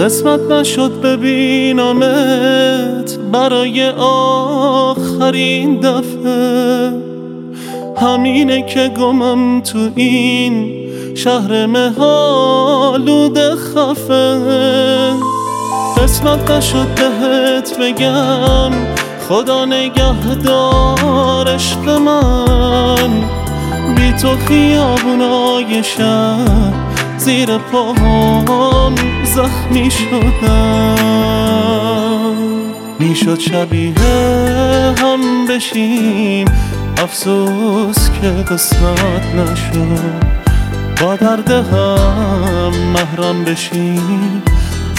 قسمت نشد ببینمت برای آخرین دفعه. همینه که گمم تو این شهر مهالود خفه. قسمت نشد بهت بگم خدا نگهدار عشق من. بی تو خیابونای شهر زیر پاهم زخمی شدم. می‌شد شبیه هم بشیم. افسوس که قسمت نشد. با درد هم محرم بشیم.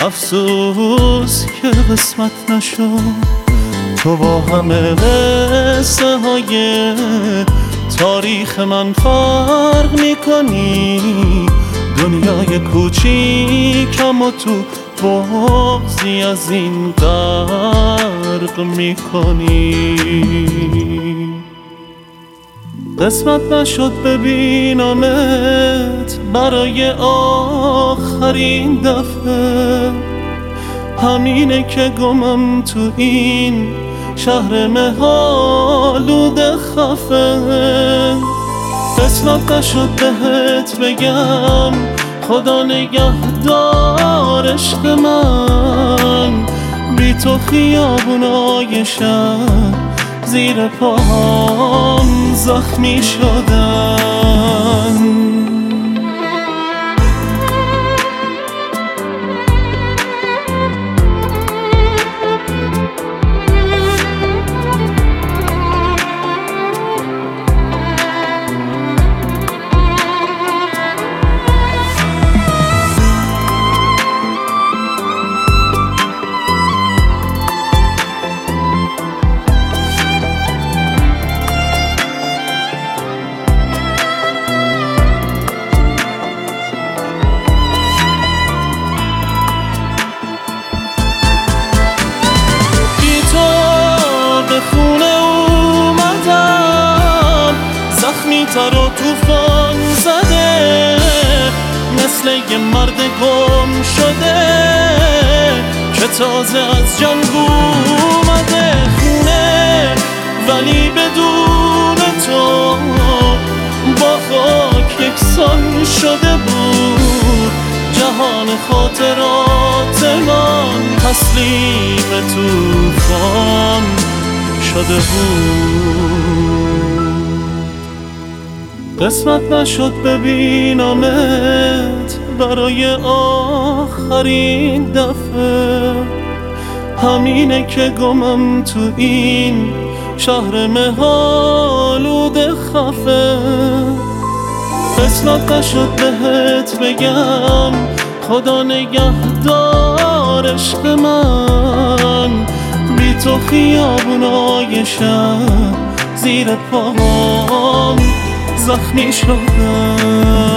افسوس که قسمت نشد. تو با همه قصه های تاریخ من فرق می‌کنی. دنیای کوچیکم و تو بغزی از این غرق می‌کنی. قسمت نشد ببینمت برای آخرین دفعه. همینه که گمم تو این شهر مهالود خفه. قسمت نشد بهت بگم خدا نگهدار عشق من. بی تو خیابونای شهر زیر پاهم زخمی شدن یه مرد گم شده که تازه از جنگ اومده خونه ولی بدون تو با خاک یکسان شده بود. جهان خاطرات من تسلیم توفان شده بود. قسمت نشد ببینمت برای آخرین دفعه. همینه که گمم تو این شهر مهالود خفه. قسمت نشد بهت بگم خدا نگهدار عشق من. بی تو خیابونای شهر زیر پاهم زخمی شدم.